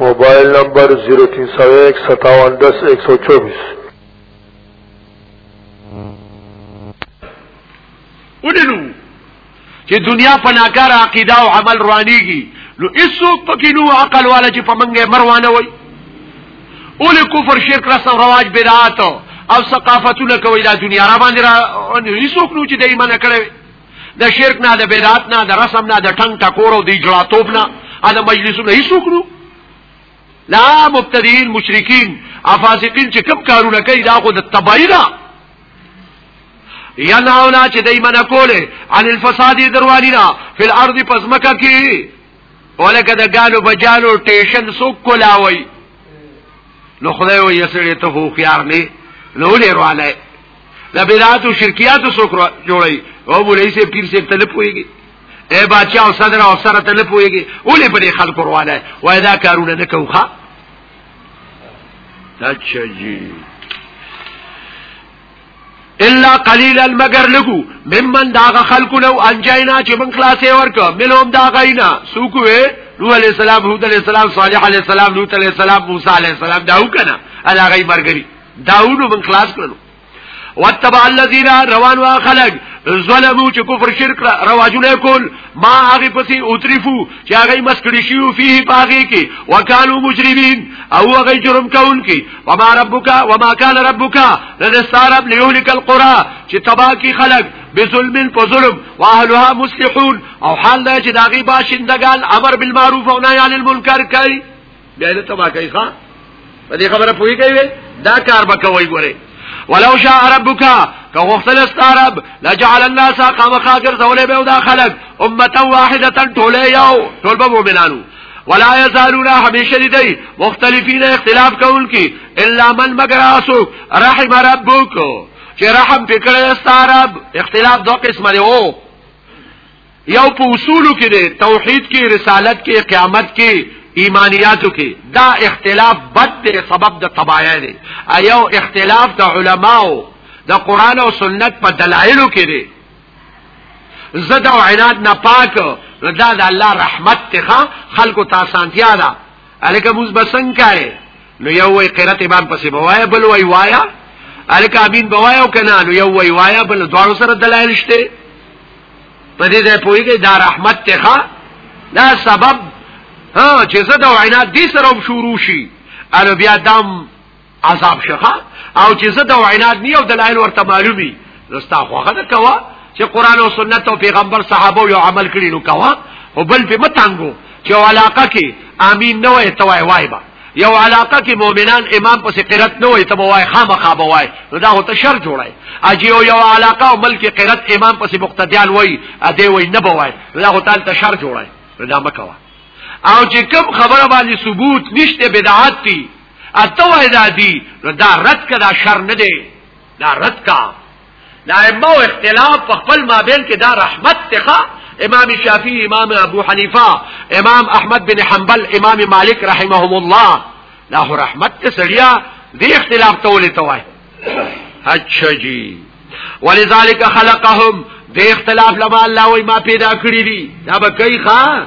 موبایل نمبر 03015710124 ولنو چې دنیا په ناکار عقیده او عمل روانيږي نو هیڅوک پکې نو عقل والا چې په منګه مروانه وي اول کفر شرک رسم رواج بدعات او ثقافتونه کوي دا دنیا را باندې را هیڅوک نو چې د ایمان کړي د شرک نه د بدعت نه د رسم نه د ټنګ ټکور او د اجلاتوب نه ا د مجلسونو هیڅ وکړو لا مبتدین مشرکین افاسقین چې کوم کارونه کوي دا خو د تبعی ده یا ناونا چې دای منه کوله ان الفساد دروالینا فل ارض پزمکه کی ولکه د ګالو بجالو ټیشن سو کولاوي نو خدای وې سړی ته خو خيار نه نو لرواله دا بدعات او شرکیات څوک جوړي او بولې سي پیر سي تل پويږي اے بچا او صدر او سره تل پويږي اولې په دې خلکو روانه وای دا کارونه نه کوخه اچھا جی الا قليلا مگر لګو ممن داغه خلکو نو انجینا چې من خلاصې ورکو ملهم دا غینا سوکوي نو عليه السلام هود عليه السلام صالح عليه السلام لوط عليه السلام موسی عليه السلام دا وکنه الا غي مرګري داوود من خلاص کړلو واتبع الذين روان واخلق ظلمو چې کفر شرک را رواجونه کول ما هغه پسې اوتریفو چې هغه مسکړی شیو فيه باغی کې وکالو مجرمین او هغه جرم کون کې وما ربک وما کان ربک لنستعرب ليهلك القرى چې تبا کې خلق بظلم په ظلم واهلها مصلحون او حال دا چې داغي باشندگان امر بالمعروف او نهي عن المنکر کوي بیا دې تبا کوي ښا په دې خبره پوي کوي دا کار به کوي ګوره ولو شاء ربک که غختل استعرب لجعل الناس قام خاطر زولې به دا خلق امه واحده ټوله یو ټول به مؤمنانو ولا يزالون همیشه دي مختلفین اختلاف کول کی الا من مگر اسو رحم ربک چې رحم پکړه استعرب اختلاف دوه قسمه دی او یو په اصولو کې دی توحید کې رسالت کې قیامت کې ایمانیاتو کې دا اختلاف بد دی سبب د تبایا دی ایو اختلاف د علماو د قران او سنت په دلایلو کې دی زده او عناد نه پاک دا د الله رحمت ته خلکو ته سانتیا ده الکه موږ بسنګ کای نو یو وی قرات امام پسې بوایا بل وی وایا الکه امین بوایا او کنه نو یو وی وایا بل دوه سره دلایل شته په دې ځای پوهیږي دا رحمت ته دا سبب ها چې زه دا وینا دې سره شروع شي ال بیا دام عذاب شخه او چې زه دا وینا نه او دلایل ورته معلومي زستا خوخه ده کوا چې قران او سنت او پیغمبر صحابه یو عمل کړی نو کوا او بل په متانګو چې علاقه کې امين نه وای توای وای با یو علاقه کې مؤمنان امام پسې قرت نه وي ته وای خامخا به وای نو دا هوته شر جوړای اجي یو یو علاقه او ملک قرت امام پسې مقتدیان وای ا دې وای نه بوای دا هوته ته شر جوړای دا مکوا او چې کوم خبره باندې ثبوت نشته بدعات دي اته وای دا دي دا رد کړه شر نه دی دا رد کا دا ائمه او اختلاف په خپل مابین کې دا رحمت تخا امام شافعی امام ابو حنیفه امام احمد بن حنبل امام مالک رحمهم الله دا رحمت ته سړیا دې اختلاف ته ولې توای اچھا جی ولذالک خلقهم دې اختلاف لما الله وای ما پیدا کړی دي دا به کوي ښا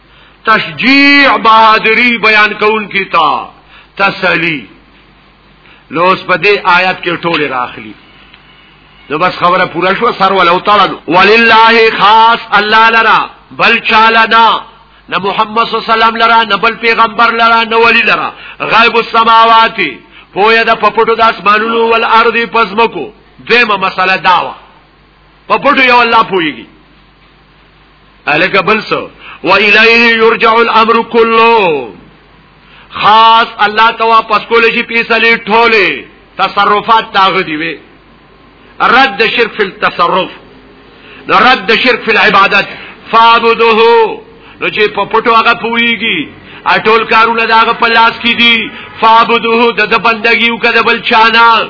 تشجیع بہادری بیان کون کی تا تسلی نو اس په دې آیات کې ټوله راخلی نو بس خبره پوره شو سر ولو تعالی ولله خاص الله لرا بل چاله نه نه محمد صلی الله علیه وسلم لرا نه بل پیغمبر لرا نه ولی لرا غیب السماوات پویا د پپټو د اسمانونو ول ارض پزمکو دیمه مسله داوا په پټو یو الله پويږي الک بل سو و الیه یرجع الامر کله خاص الله ته واپس کول شي پیسلې ټوله تصرفات تاغه دی وی رد شرک فی التصرف رد شرک فی العبادت فعبده نو چې په پټو هغه پويږي اټول کارونه داغه په لاس کې دي فعبده د بندګیو کده بل چانه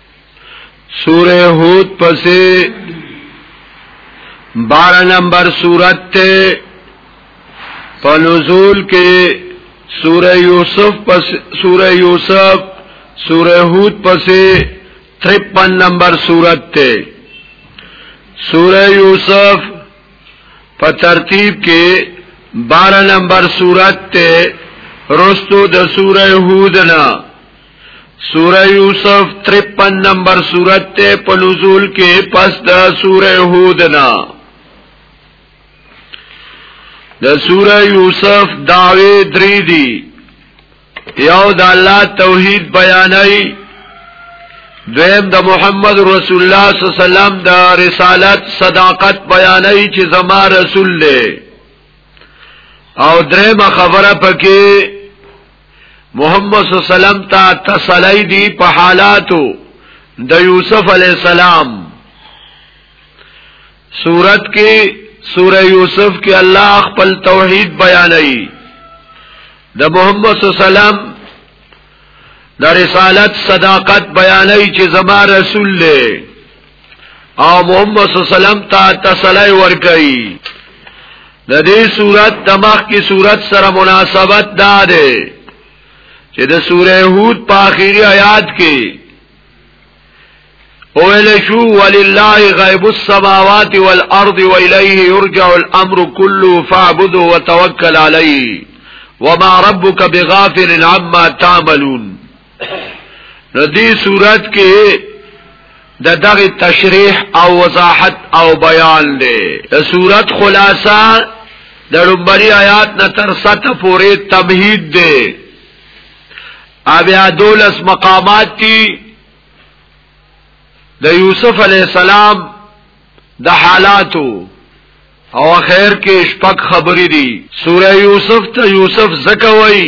سوره هود پسې 12 نمبر سورت ته په نزول کې سوره یوسف پس سوره یوسف سوره هود پسې 53 نمبر سورت ته سوره یوسف په ترتیب کې 12 نمبر سورت ته رستو د سوره هود نه سورہ یوسف 53 نمبر سورت تے پا نزول کے پس دا سورہ ہودنا دا سورہ یوسف دعوی دری دی یو دا اللہ توحید بیانائی دویم د محمد رسول الله صلی الله علیه وسلم د رسالت صداقت بیانوي چې زما رسول دی او درېمه خبره پکې محمد صلی الله علیه وسلم ته تسلی دی په حالاتو د یوسف علی السلام صورت کې سوره یوسف کې الله خپل توحید بیانوي د محمد صلی الله علیه وسلم د رسالت صداقت بیانوي چې زما رسول دی او محمد صلی الله علیه وسلم ته تسلی ورکړي د دې صورت د مخ کی صورت سره مناسبت دا ده چې د سوره هود په اخیری آیات کې اول شو ولله غیب السماوات والارض والیه یرجع الامر كله فاعبده وتوکل علیه وما ربك بغافل عما تعملون نو دې صورت کې د دغه تشریح او وضاحت او بیان دی د صورت خلاصہ د لومبري آیات نه تر سطح پورې تمهید دی اویا دولس مقامات دي د یوسف علی السلام د حالاتو او خیر کې شپږ خبرې دي سوره یوسف ته یوسف زکوي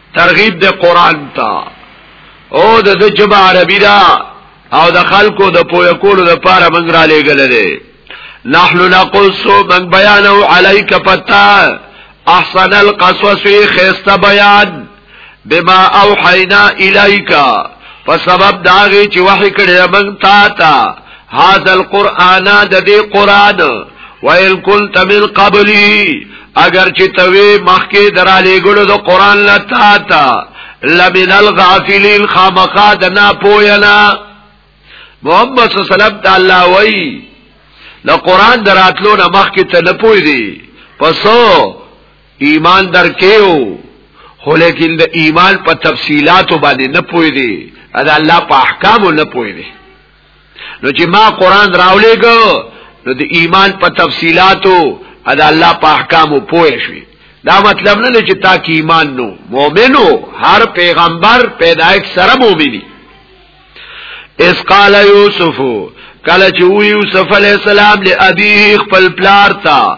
ترغیب د قران ته او د د جبه عربی دا او د خلکو د پویا کولو د پاره منګ را لېګل دي نحن نقص من بیانو علیک پتا احسن القصص خيست بیان بما اوحینا الیک په سبب داغه چې وحی کړی موږ تا ته هاذا القرآن د دې قرآن وَإِن كُنْتَ مِنْ قَبْلِهِ اگر چې توی مخکې درالې ګړو د قرآن لتا تا لمن الغافلین خامخا د نا پوینا محمد صلی الله علیه وسلم د الله وای د قرآن دراتلو نه مخکې ته نه پوی دی پسو ایمان درکېو خو لیکن د ایمان په تفصيلاتو باندې نه پوي دي ادا الله په احکامو نه پوي دي نو چې ما قران راولېګو نو د ایمان په تفصيلاتو ادا الله په احکامو پوه شي دا مطلب نه چې تا کې ایمان نو مؤمنو هر پیغمبر پیدایښت سره مؤمني اس قال یوسف کله چې یوسف علی السلام له ابي خپل پلار ته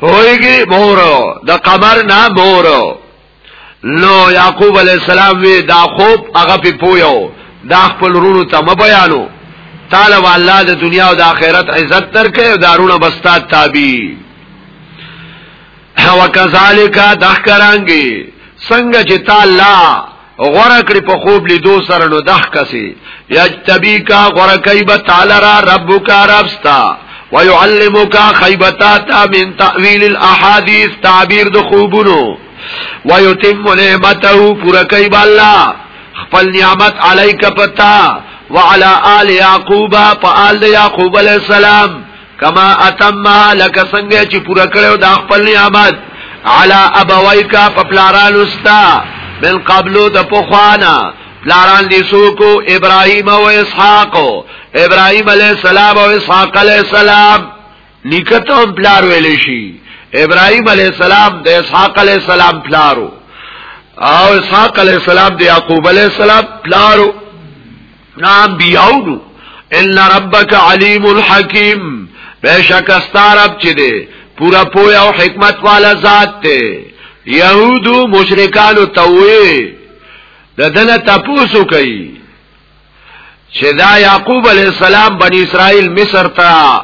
پویږي مورو د قمر نه مورو نو یعقوب علی السلام وی دا خوب هغه په پویو دا خپل رونو ته م بیانو تعالی والله د دنیا او د آخرت عزت ترکه او دارونه بستا تابع وکذالک دخکرانګي څنګه چې تعالی غره کړی په خوب لیدو سره نو دح کسی یجتبی کا غره کوي به تعالی را رب کا رب ستا ويعلمك خيبتات من تأويل الاحاديث تعبير د خوبونو ويتم نعمته پورا کوي بالله خپل نعمت عليك پتا وعلى آل يعقوب فآل يعقوب عليه السلام کما اتمها لک څنګه چې پورا کړو د خپل نعمت علا ابویکا په پلارانو ستا من قبلو د پخوانا پلاران دي سوکو ابراهيم او اسحاق ابراهيم عليه السلام او اسحاق عليه السلام نکته هم پلار ویل شي ابراهيم عليه السلام د اسحاق عليه السلام پلارو او اسحاق عليه السلام د يعقوب عليه السلام پلارو نام بیاونو ان ربک علیم الحکیم بشک استارب چې دی پورا پویا او حکمت والا ذات ته یهودو مشرکانو توي د دنه تاسو کوي چې دا یعقوب علی السلام بنی اسرائیل مصر ته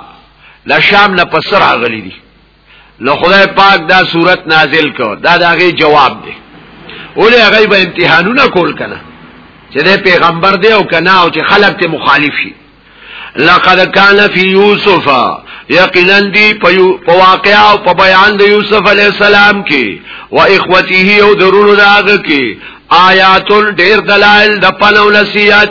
لشام نه پسر اغلی دي نو خدای پاک دا صورت نازل کو دا داغه جواب دی اولی هغه به امتحانونه کول کنه چې د پیغمبر دی او کنه او چې خلک ته مخالف شي لقد کان فی یوسف یقینا دی په واقع او په بیان د یوسف علی السلام کې و اخوته او درونو داغه کې آیات ډیر دلائل د پلو نصیحت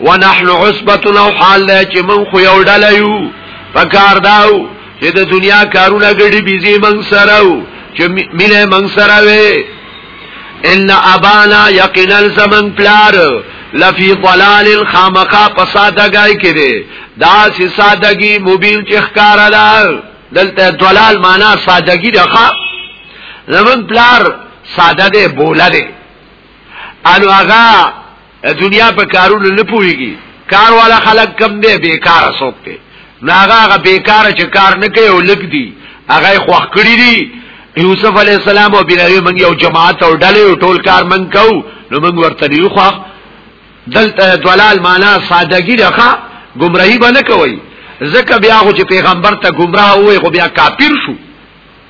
ونحن عصبتنا حال له چې من خو یو ډله یو پکار داو چې د دنیا کارونه ګډي بيزي من سره او چې مینه من سره وي ان ابانا یقینا زمن پلار لفی ضلال خامقا پسادګای کړي دا سي سادګي مبین چې ښکارا ده دلته ضلال معنا سادګي ده زمن پلار ساده ده بوله ده انو هغه دنیا په کارونو نه پويږي کار والا خلک کم دی بیکاره څوک دی ناغه هغه بیکاره چې کار نه کوي او لګ دی هغه خوخ کړی دی یوسف علی السلام او بنوی منګ یو جماعت او ډلې ټول کار منګ کو نو منګ ورته یو خو دلته دلال معنا سادهګی راخه گمراهی باندې کوي ځکه بیا خو چې پیغمبر ته گمراه وای خو بیا کافر شو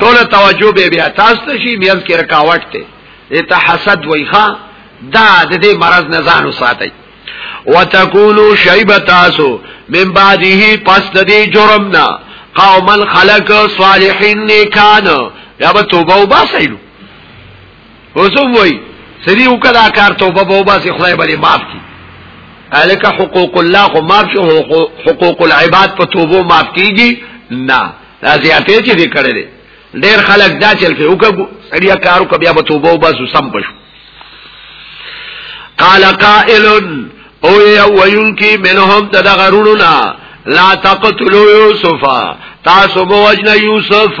ټول توجه به بیا تاسو ته شي مینس کې رکاوټ ته ایت حسد وای ښا دا د دې مرض نه ځان وساتي وتکونو شیب تاسو من بعده پس د دې جرم نه قوما خلق صالحین نیکان یا به توبه وباسیلو وسوم وای سری وکړه کار توبه وباسي خدای باندې معاف کی الک حقوق الله خو معاف شو حقوق العباد په توبه معاف کیږي نه دا زیاتې چې دې کړې دي ډېر خلک دا چل کې وکړو سړیا کارو کبیا به توبه وباسو سم پښو قال قائل او یوین کی منهم تدغروننا لا تقتلوا یوسف تاسو بوجنا یوسف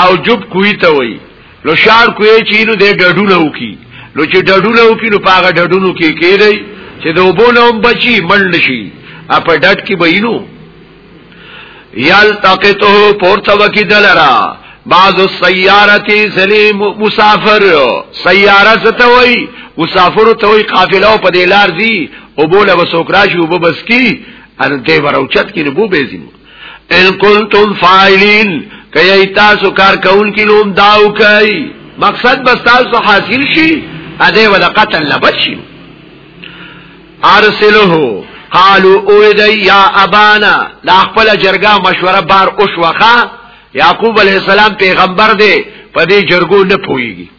او جب کوی ته وای نو شار کوی چې نو د ډډونه وکي نو چې ډډونه وکي نو پاغه ډډونو کې کېدای چې د وبونه هم بچي مړ نشي اپ ډډ کې بینو یلتقطه پورته وکي دلرا بعض السیارتی زلی مسافر سیاره ستوي مسافر ته وي قافله او په دې لار دي او بوله وسوکراشي او بس کی ان دې وروچت کې نو بو بيزینو ان کنتم فاعلین کای تاسو کار کول کی لوم داو کای مقصد بس تاسو حاصل شي اده ولا قتل نه بچي ارسله قالو او دی یا ابانا دا خپل جرګه مشوره بار اوش وخه یعقوب علیہ السلام پیغمبر دی په دې جرګو نه پويږي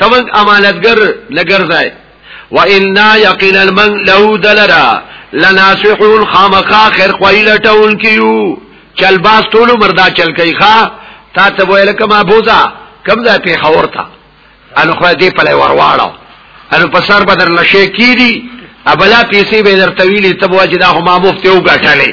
تمنګ امانتګر لګرځای و ان یقینا من له دلرا لناصحون خامخا خیر خوای لټون کیو چل باس ټول مردا چل کوي ښا تا ته ویل کما بوزا کم ځای په خور تا ان خو دې په لور ورواړو ان په سر بدر لشه کیدی ابلا پیسې به در طویلې تبو چې دا هم مفته وګټلې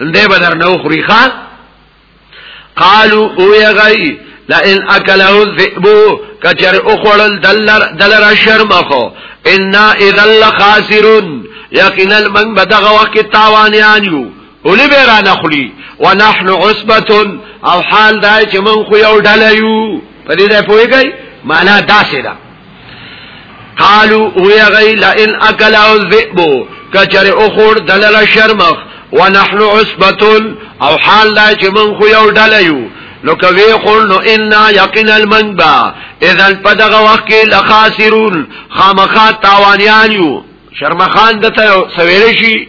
دې بدر نو خوري خان قالو او یغی لئن اکله الذئب کچر اخړل دلر دلر شرمخو ان اذا لخاسرون یقینا من بدغه وخت تاوانیان یو اولی به را نخلی ونحن عصبه او حال دا چې من خو یو ډله یو په دې ده پويږي معنا دا سره قالو او یا غی لئن اکل او الذئب کچر او خور دلل شرمخ ونحن عصبتون او حال دا چې من خو یو ډله یو نو کوي خور نو ان یقین المنبا اذا پدغه وخت کې لخاسرون خامخا تاوانیان یو شرمخان دته سویل شي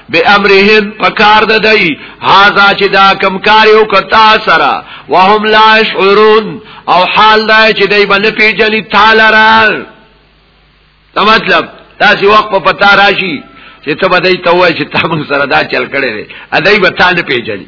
به امرهم پکار د دی هاذا چې دا کم کار یو کتا سره وهم لا شعورون او حال دا چې دی بل پیجلی تعالی را دا مطلب تاسو وخت په پتا راشي چې ته به دی ته وای چې تاسو سره دا چل کړي دی ادای به تانه پیجلی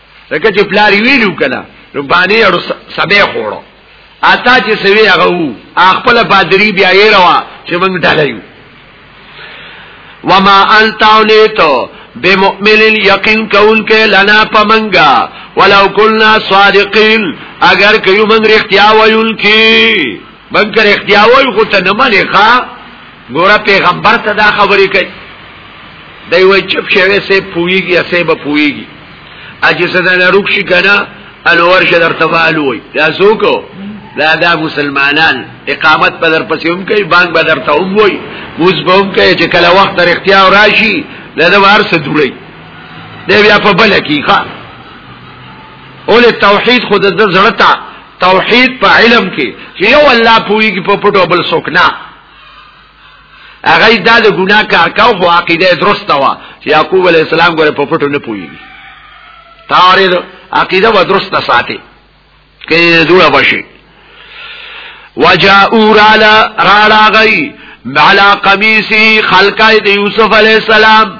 لکه چې پلار ویلو کنه نو باندې اړو سبه خوړو اتا چې سوي هغه وو خپل پادری بیا یې روا چې موږ ډالایو وما انت اولیتو بمؤمن یقین کول کې لنا پمنګا ولو کلنا صادقین اگر کيو من رښتیا ویل کی منکر اختیاوی خو ته نه منې ښا ګوره پیغمبر ته دا خبرې کوي دی وای چپ شوی سه پویږي سه به پویږي اجه صدا نه روک شي کنه انور شه در تفعلو وای دا څوک دا دا مسلمانان اقامت په در پسې هم کوي بانګ به در ته هم وای موږ به هم کوي چې کله وخت تر اختیار راشي دا د وار څه دوړي دی بیا په بل کې ښا اول توحید خود د زړه ته توحید په علم کې چې یو الله پوریږي په پټو بل څوک نه هغه دا د ګناه کار کاو خو عقیده درسته وا چې یعقوب علی السلام ګره په پټو نه پوریږي تاریخ عقیده و درسته ساتي کې جوړه بشي وجاءوا رالا رالا غي على قميصه خلقه يوسف عليه السلام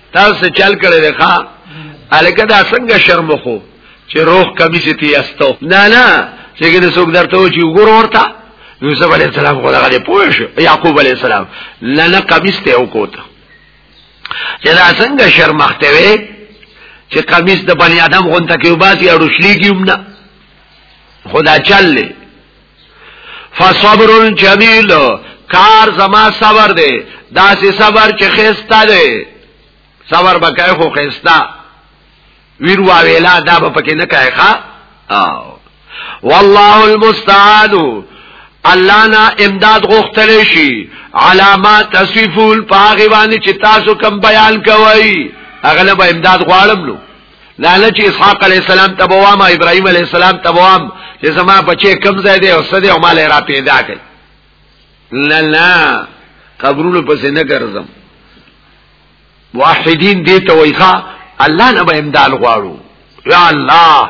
تاسو چل کړی دی ښا الکه دا څنګه شرم خو چې روح کمی سي تی استو نه نه چې دې څوک درته و چې وګور ورته یوسف علی السلام خو دغه پوه شو یعقوب علی السلام لنه قمیص ته وکوت چې دا څنګه شرمخته وي چې قمیص د بنی آدم غونته کې وباسي او رشلی کیوم نه خدا چل له فصبر جمیل کار زما صبر دی داسې صبر چې خسته دی صبر بکای خو خسته ویر واویلا دا به پکې نه کای ښا والله المستعان الله نا امداد غوښتل شي علامات تصفیفول پاغي باندې چې تاسو کم بیان کوي اغلب امداد غواړم نو لالچ اسحاق علی السلام تبوام ابراهيم علی السلام تبوام چې زما بچي کم ځای دی او سده او مال را پیدا کړي لا لا قبرونو پسې نه ګرځم واحدین دې ته وایخه الله نه به امداد غواړو یا الله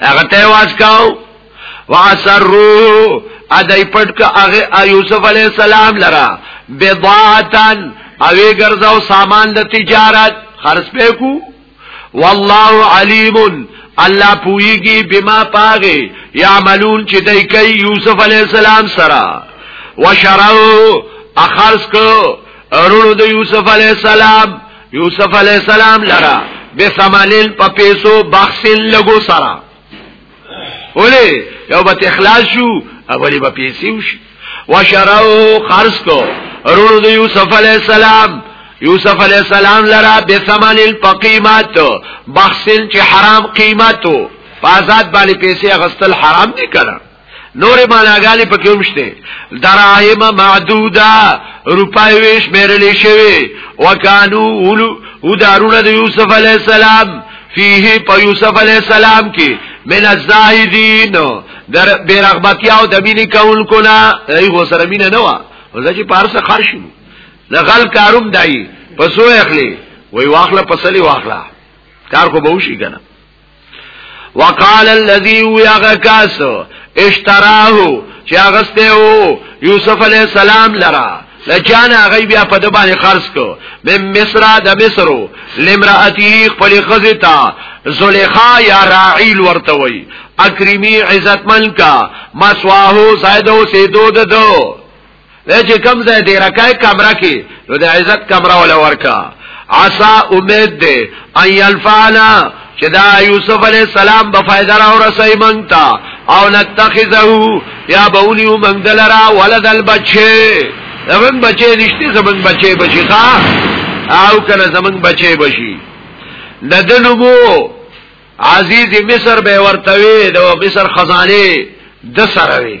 هغه ته واس کاو واسرو ادای پټ کا هغه یوسف علی السلام لرا بضاعتن اوی ګرځاو سامان د تجارت خرڅ پکو والله علیم الله پویږي بما پاغه یعملون چې دای کوي یوسف علی السلام سره وشرو اخرس کو ورونو د یوسف علی السلام یوسف علی السلام لرا بثمنل په پیسو بخسل لګو سرا ولی یو به اخلاص شو اولی به پیسې وشي وشراو خرج کو رونو د یوسف علی السلام یوسف علی السلام لرا بثمن القیمت بخسل چې حرام قیمتو په آزاد باندې پیسې غستل حرام دي کړه نور معناګانی په کوم شته دراهم معدوده روپای ویش مېرلې شوی وکانو اولو او دارونه د یوسف علی السلام فيه په یوسف علی السلام کې من الزاهدین در بیرغبتی او د مینې کول کنا ای غو سره مینه نه و ځکه پارس خرشو د غل کاروم دای پسو اخلي وی واخله پسلی واخله کار خو به وشي کنه وقال الذي يغ کاس اشتراه چې هغه سته وو یوسف علی السلام لرا لچان هغه بیا په د باندې خرج کو به مصر د مصر لمراتی خپل خزتا زلیخا یا راعیل ورته وی اکرمی عزتمن کا مسواهو زائد او سیدو ددو دا چې کم ځای دی رکای کمره کې نو د عزت کمره ولا ورکا عسا امید دی ان یلفعنا چې دا یوسف علی السلام به فائدہ را ورسې مونږتا او نتخذه یا بولی مونږ دلرا ولد البچه زمون بچه نشته زمون بچه بچی ښا او کنه زمون بچه بشي ندنمو عزیز مصر به ورتوي د مصر خزانه د سره وي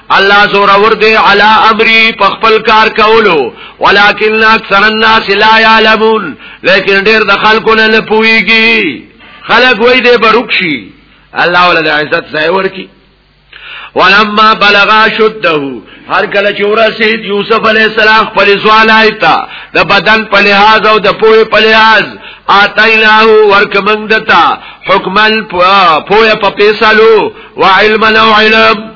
الله زور ور دي على امري په خپل کار کولو ولكن اکثر الناس لا يعلمون لیکن ډیر د خلکو نه لپويږي خلک وای دې بروکشي الله ولله عزت ځای ورکی ولما بلغا شده هر کله چې ورسید یوسف علی السلام خپل ځوان آیتا د بدن په لحاظ او د پوهې په لحاظ آتیناه ورکمنګ دتا حکمن پوهه په پیسلو وعلم او علم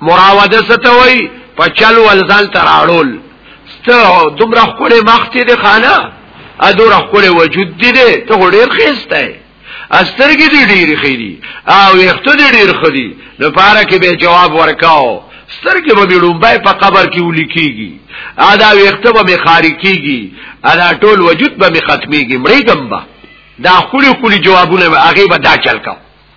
مراوده ستوي په چل ول ځان تراړول ستو دومره خپل مخ ته دي خانه ا دومره خپل وجود دي دي ته ډیر خسته استرګي دي ډیر خېدي او وختو دي ډیر خېدي نو پاره کې به جواب ورکاو سترګې به لومبای په قبر کې ولیکيږي ادا وخته به خاري کیږي ادا ټول وجود به ختميږي مړې ګمبا دا خولي خولي جوابونه هغه به دا چل کاو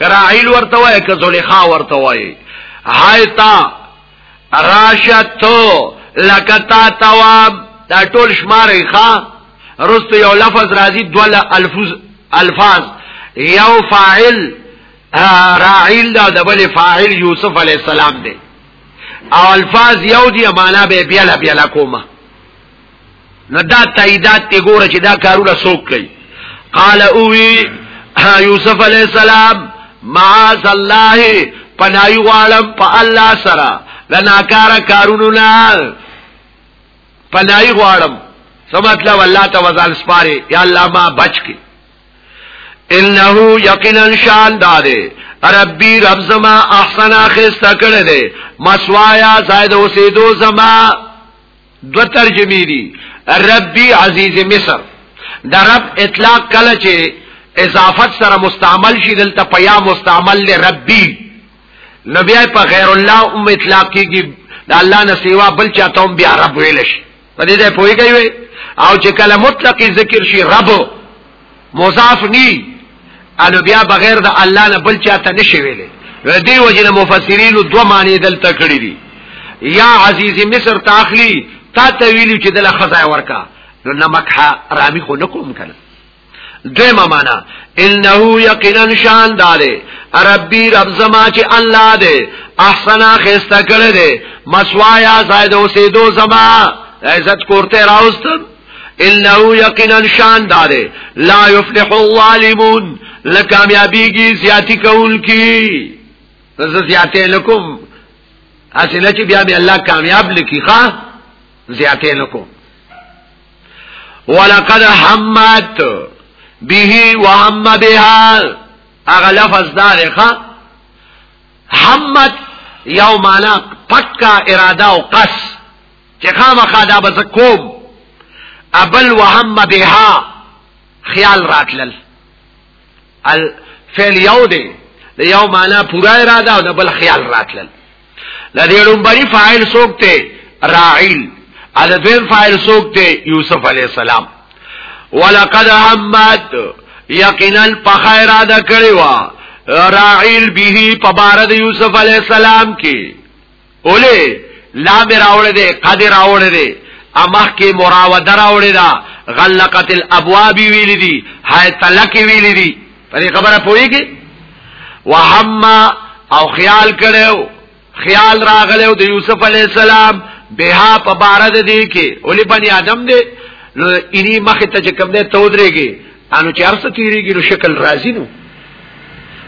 کراعیل ورته وای که زلیخا ورته وای هایتا راشتو لکتا تواب دا ټول شمارې ښا رستو یو لفظ راځي دوله الفاظ الفاظ یو فاعل راعیل دا د بل فاعل یوسف علی السلام دی او الفاظ یو دی معنا به بیل بیل کومه نو دا تاییدات ته ګوره چې دا کارونه څوک کوي قال اووی یوسف علی السلام معاذ الله پنای غالم په الله سره لناکار کارونو نه پنای غالم سمت لا والله ته وزال سپاره یا الله ما بچ کی انه یقینا شان داده ربی رب زما احسن اخسته کړه دے مسوایا زائد اوسیدو زما دو ترجمه دي ربي عزيز مصر د رب اطلاق کله چې اضافت سره مستعمل شي دلته پیا مستعمل له ربي نبي په غیر الله ام اطلاق کیږي د الله نه سیوا بل چاته هم بیا رب ویل شي په دې ځای پوي کوي او چې کله مطلق ذکر شي رب مضاف نی انو بیا بغیر د الله نه بل چاته نشي ویلې ردی وجنه مفسرین دو معنی دلته کړی دي یا عزیز مصر تاخلی تا ته ویلو چې دله خزای ورکا نو نمک ها رامی خو نکوم کنه دویمه معنا انه یقینا شان داله ربی رب زما چې الله دې احسنا خسته کړې دې مسوایا زائد اوسې دو زما عزت کوته راوستم انه یقینا شان داره لا یفلح الظالمون لکامیابیږي زیاتی کوونکی زه زیاتې لکم اسنه چې بیا به الله کامیاب لکی ښا زیاتې لکم ولقد حمت به وهم بها اغه لفظ داره ښا حمت یو معنا پکا اراده او قصد چې خامخا دا به کوم ابل وهم بها خیال راتلل الفعل یو دی د یو معنا پورا اراده او د بل خیال راتلل لدې لومبري فاعل څوک ته راعیل ا د دویم فاعل څوک ته یوسف علی السلام ولقد همت یقینا فخیر ادا کړی وا راعیل به په بار د یوسف علی السلام کې اوله لا به راوړې دي قد راوړې دي امخ کې مراوده راوړې ده غلقت الابواب ویل دي هاي تلک ویل دي پرې خبره پويږي وهم او خیال کړو خیال راغلو د یوسف علی السلام بها په بار د دې کې اولی بنی آدم دې نو اني مخ ته چې کوم دې تودريږي انو چې ارسه تیریږي نو شکل راځي نو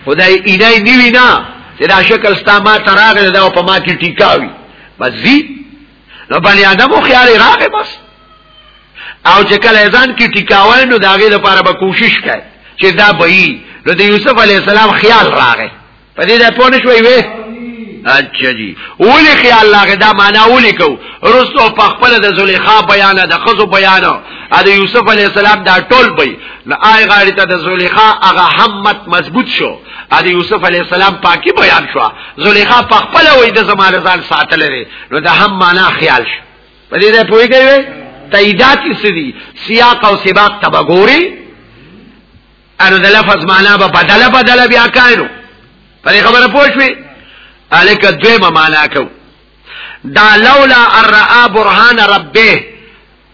خدای اینای نیوی نه چې دا شکل ستا ما تراغه دا په ما کې ټیکاوي بس زی نو بنی آدم خو خیال راغې بس او چې کله ځان کې ټیکاوای نو داغه لپاره به کوشش کړي چې دا بئی نو د یوسف علی السلام خیال راغې په دې ځای پوه نه شوي وې اچھا جی اولی خیال لاغه دا معنا اولی کو رسو په خپل د زلیخا بیان د خزو بیان ا د یوسف علی السلام دا ټول بی لا آی غاری ته د زلیخا هغه همت مضبوط شو ا د یوسف علی السلام پاکی بیان شو زلیخا په خپل وې د زمانه ځان ساتل لري نو دا هم معنا خیال شو په دې ځای پوي کوي تاییدات سدي سیاق او سباق تبغوري انو د لفظ معنا به بدله بدله بیا کاینو پر خبره پوښوي الک دویمه معنا کو دا لولا الرا برهان ربه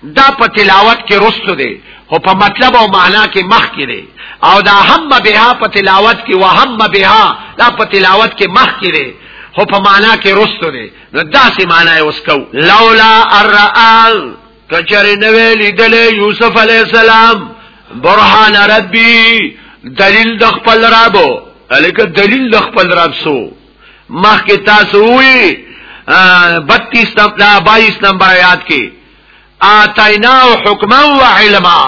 دا په تلاوت کې رستو دی خو په مطلب او معنا کې مخ کې دی او دا هم بها په تلاوت کې وهم بها دا په تلاوت کې مخ کې دی خو په معنا کې رستو دی نو دا سي معنا اوس کو لولا الرا کچری نوې لیدلې یوسف علی السلام برهان ربی دلیل د خپل رب الکه دلیل د خپل رب سو مخکې تاسو وی 32 نمبر 22 نمبر آیات کې آتینا حکما و علما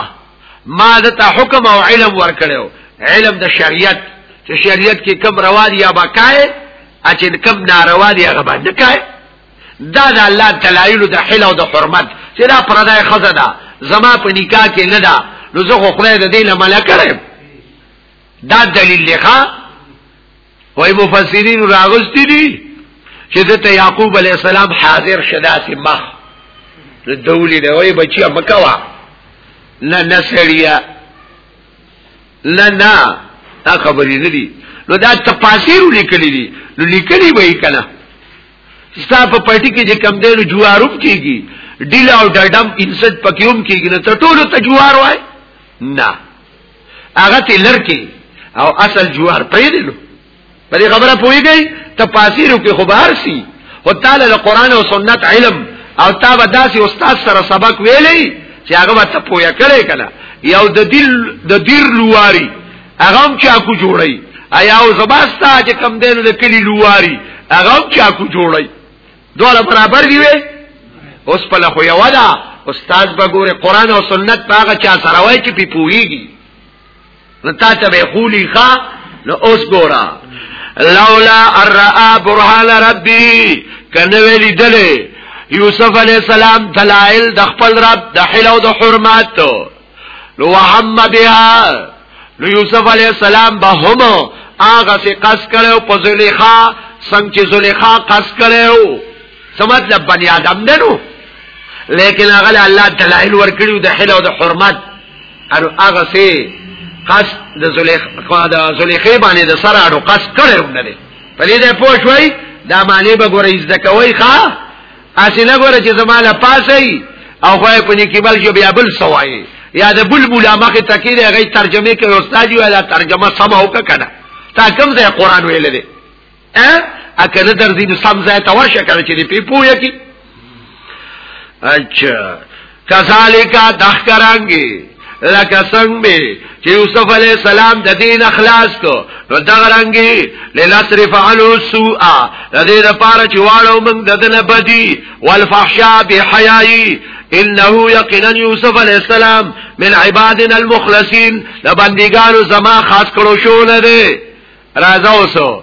ما دته حکم او علم ورکړو علم د شریعت چې شریعت کې کم روا دي یا باکای اچې کم ناروا دي هغه باندې کای دا د الله دلایل د حل او د حرمت چې دا پردای خزه ده زما په نکاح کې نه ده نو زه خو خدای د دې نه ملک کړم دا دلیل لخوا وای مفسرین راغستی دي چې د یعقوب علی السلام حاضر شداسي مخ د دولی دی وای بچیا مکوا نه نسړیا نه نه دا خبرې نه دي نو دا تفاسیر لیکلي دي نو لیکلي به یې کنه ستا په پټی کې چې کم دینو جوارم کیږي ډیل او ډډم انسد پکیوم کیږي نو ته ټول ته جوار وای نه هغه ته لړکی او اصل جوار پرې دی نو په دې خبره پويږي ته پاسیرو کې خبر سي او تعالی له قران او سنت علم او تا به داسې استاد سره سبق ویلې چې هغه به ته پویا کړې کله یو د دل د دیر لواري هغه هم چاکو جوړي ایا او زباستا چې کم دینو د کلی لواري هغه هم چاکو جوړي دوه برابر دی وي اوس په لخوا یو دا استاد بګوره قران او سنت پاګه چا سره وای چې پی پويږي نو تا ته به خولي ښا نو اوس ګورا لولا الرا برهان ربي کنه ویلي دله یوسف علی السلام دلائل د خپل رب د حلو د حرمت نو محمد ها نو یوسف علی السلام به هم هغه سي قص کړو په زلیخا څنګه چې زلیخا قص کړو څه مطلب بنی آدم نه نو لیکن هغه الله دلایل ورکړي د حل او د حرمت انو هغه سي قص د زلیخا د زلیخې باندې د سره اړو قص کړو نه دي په دې پوه شوي دا معنی به ګورې زده کوي ښا اسی نه ګوره چې زماله پاسي او خو په نیکی بل جو بیا بل سوای یا د بل مولا مخه تکیره هغه ترجمه کوي استاد یو دا ترجمه سم او کنه تا کوم ځای قران ویل دي ا اکه نه درځي سم ځای ته ورشه کړ چې په پوهه کې اچھا کذالک دخکرانګي لکه څنګه چې یوسف علی السلام د دین اخلاص کو نو دا رنګي لنصرف عنه سوء د دې لپاره چې واړو موږ د دنه بدی والفحشاء بحیاي انه یقینا یوسف علی السلام من عبادنا المخلصین لبندګانو زما خاص کړو شو نه دی راځو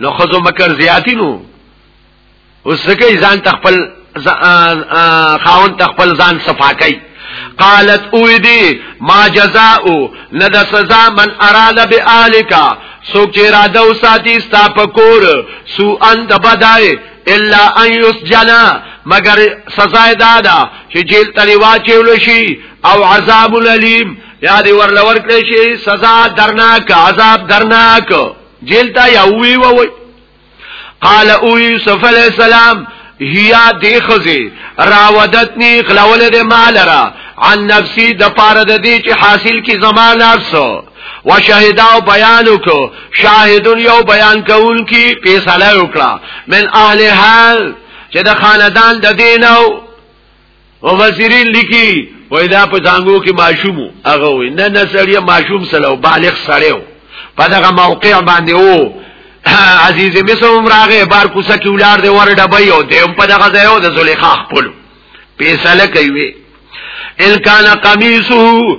نو خزو مکر زیاتی نو اوس ځکه ځان تخپل خاون تخپل ځان صفا کوي قالت اویدی ما جزاء ند سزا من اراد بالک سوک چې را دو ساتي ستا پکور سو ان د بدای الا ان یسجنا مگر سزا دادا چې جیل تلی واچول شي او عذاب الیم یا دی ورلور کړی شي سزا درناک عذاب درناک جیل تا یا وی وی قال او یوسف علیہ السلام هيا دی خزي راودتني غلول د مال را عن نفسي د پاره د دې چې حاصل کی زما نفس وشهدا او بیان وکړو شاهد یو بیان کول کی فیصله وکړه من اهل حال چې د خاندان د دینو مفسرین لیکي وای دا په څنګه کې ماشوم هغه وای نه نه سړی ماشوم سره بالغ سره و په دغه موقع باندې وو عزیز مصر هم راغې بار کوڅه کې ولار دی ور ډبای او دیم په دغه ځای او د زلیخا خپل پیسله کوي ان کان قمیصه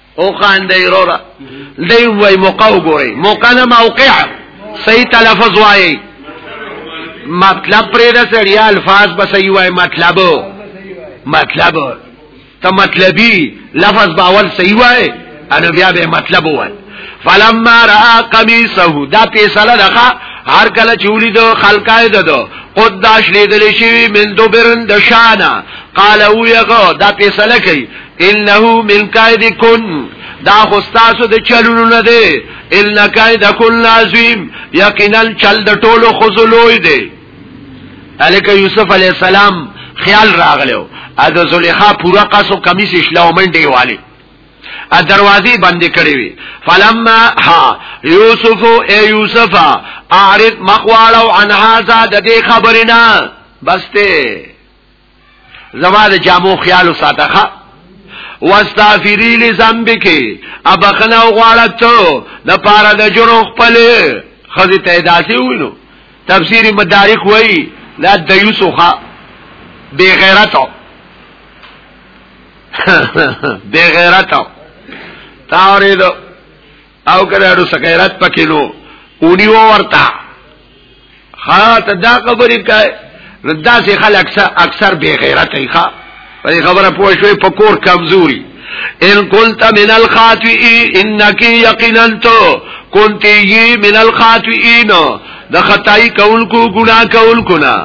او خان دی رورا دی وای موقع وګوري موقع نه موقع صحیح تلفظ وای مطلب پرې د سړی الفاظ به صحیح وای مطلب مطلب ته مطلبی لفظ باول صحیح وای ان بیا به مطلب وای فلما را قمیصه دا پیسله دغه هر کله چولی دو خلقای دو قد داش لیدل شوی من دوبرن دشانا قال او یغو دا پیسله کوي انه من قائد کن دا خستاسو د چلونو نه دی ان قائد کن عظیم یقینا چل د ټولو خزلوی دی الک یوسف علی السلام خیال راغلو ا د زلیخا پورا قصو کمیس اسلام منډي والی ا دروازې بندې کړې وي فلما ها یوسف ای یوسف اعرض مخوالو عن هذا د دې خبرنا بسته زما د جامو خیال ساتخه واستغفری لذنبک ابخنا غواړه ته د پاره د جرم خپل خزه ته داسي وینو تفسیر مدارک وای لا د یوسخه بی غیرتو بی غیرتو تاوریدو او کړه ورو سکیرات پکې نو اونی ورتا ها ته دا خبرې کوي ردا سي خلک اکثر بے غیرت ای ښا په خبره پوه شوې په کور کمزوري ان كنت من الخاطئين انك يقينا تو كنت من الخاطئين د خدای کول کو ګنا کول کو نه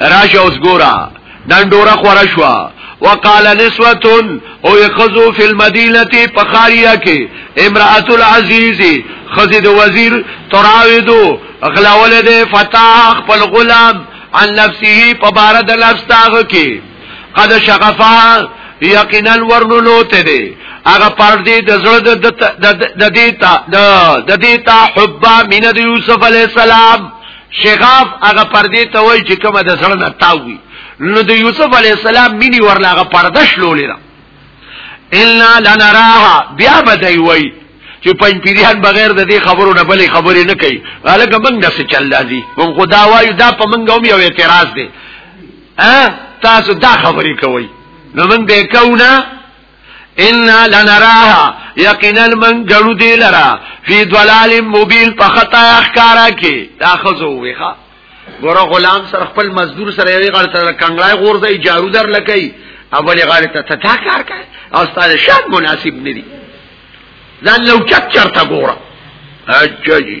راشه اوس ګورا دندوره خورا شوا وقال نسوتن او یخذو فی المدینه پخاریا کې امراه العزیز خزی د وزیر تراویدو اغلاول ده فتا خپل غلام عن نفسه په بار د نفس تاغه کې قد شغفا یقینا ورنلوته ده هغه پردې د زړه د د دیتا د دیتا حبا مین د یوسف علی السلام شغاف هغه پردې ته وای چې کومه د سړنه تاوي نو د یوسف علی السلام مینی ورلا هغه پرده شلولې ده الا لنراها بیا بدای وای چې پنځ پیریان بغیر د دې خبرو نه بلې خبرې نه کوي هغه موږ نه څه چل راځي موږ خدا وایو دا په موږ هم یو اعتراض دی ا تاسو دا خبرې کوي نو موږ به کوو نه ان لنراها یقینا من جلو دی لرا فی ضلال مبین په خطا اخکارا کې دا خزو ویخه ګوره غلام سره خپل مزدور سره یوی غړ سره کنګړای غورځي جارو در لکې اولی غاړه ته تتا کار کوي او ستاسو شاد مناسب ندي ځان لو چت چرته ګوره اچھا جی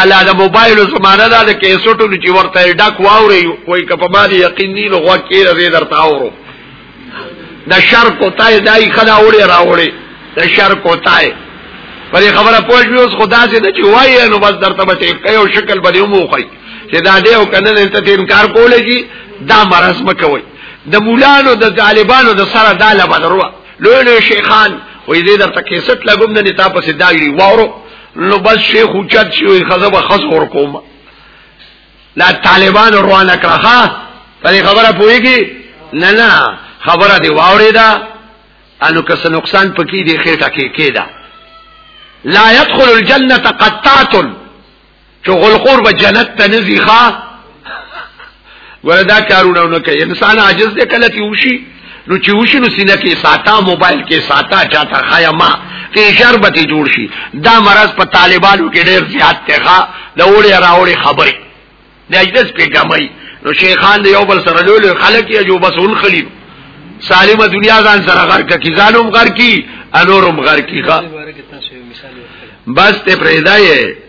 الا د موبایل زمانه دا د کیسټو نه چې ورته ډک واوري وای کپ ما دي یقین نه لغوا کې رې درته اورو د شر کوتای دای خلا وړي راوړي د شر کوتای پر خبره پوه شو اوس خدا سي د چې وای نو بس درته به یو شکل به مو خو چې دا دې او کنه نه ته انکار کولې کی دا مرز مکوي د مولانو د طالبانو د سره دا لبدروا لوی شیخان وې دې درته کیسټ لګوم نه تا پسې دا وی وورو نو بس شیخ اوچت شي وي خزه به خز ور کوم دا طالبان روانه کړه ها په خبره پويږي نه نه خبره دی واورې دا انو که څه نقصان پکې دی خېټه کې کېدا لا يدخل الجنه قطات چې غلقور به جنت ته نزي ښا ګوره دا کارونه نه کوي انسان عاجز دی کله چې وشي نو چې وشي نو سینه کې ساته موبایل کې ساته چاته خایا ما کې شربت جوړ شي دا مرض په طالبانو کې ډېر زیات دی ښا د وړي راوړي خبره د اجدس په ګمای نو شیخان دی یو بل سره لول خلک یې جو بس ول خلیل سالمه دنیا ځان سره غر کا کی ځانوم غر کی انورم غر کی ښا بس ته پرېدای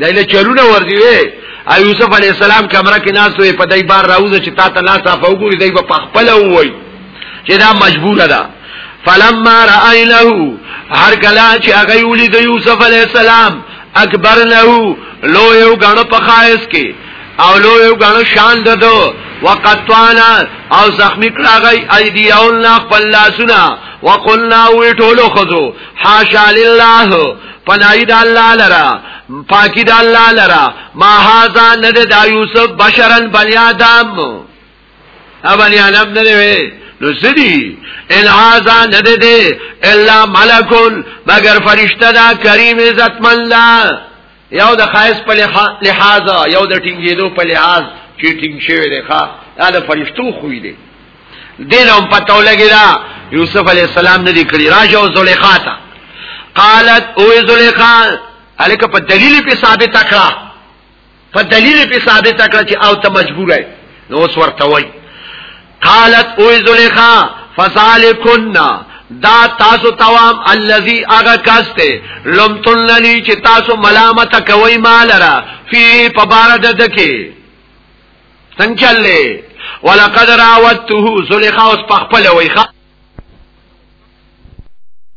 دایله چلونه ورځي وي او یوسف علی السلام کمره کې ناس وي په دای بار راوځي چې تا ته لا صاف وګوري دای په خپل وای چې دا مجبور ده فلما رأي له هر کله چې هغه ولید یوسف علی السلام اکبر له لو یو غنو په خایس کې او لو یو غنو شان ددو وقطوانا او زخمی کلاغی ایدیون نا خپل لاسونا وقلنا وی ټولو خزو حاشا لله پنای د الله لرا پاکی د الله لرا ما هاذا ند د یوسف بشرن بنی آدم ابنی آدم نه وی نو سدی ان هاذا ند د الا ملکون مگر فرشتہ دا کریم عزت من لا یو د خاص په لحاظ یو د ټینګېدو په لحاظ چې ټینګ شوی دی ښا دا د فرشتو خوې دی دین هم پته ولګی دا یوسف علی السلام نه لیکلی راشه او زلیخا تا قالت او زلیخا الک په دلیل په ثابت کړه په دلیل په ثابت کړه چې او ته مجبور یې نو اوس ورته وای قالت او زلیخا فذالکن دا تاسو توام الذي اغا کاسته لم تننی چې تاسو ملامت کوي مالرا فی پبارد دکی څنګه چلې ولقد راوته زلیخا اوس پخپل وای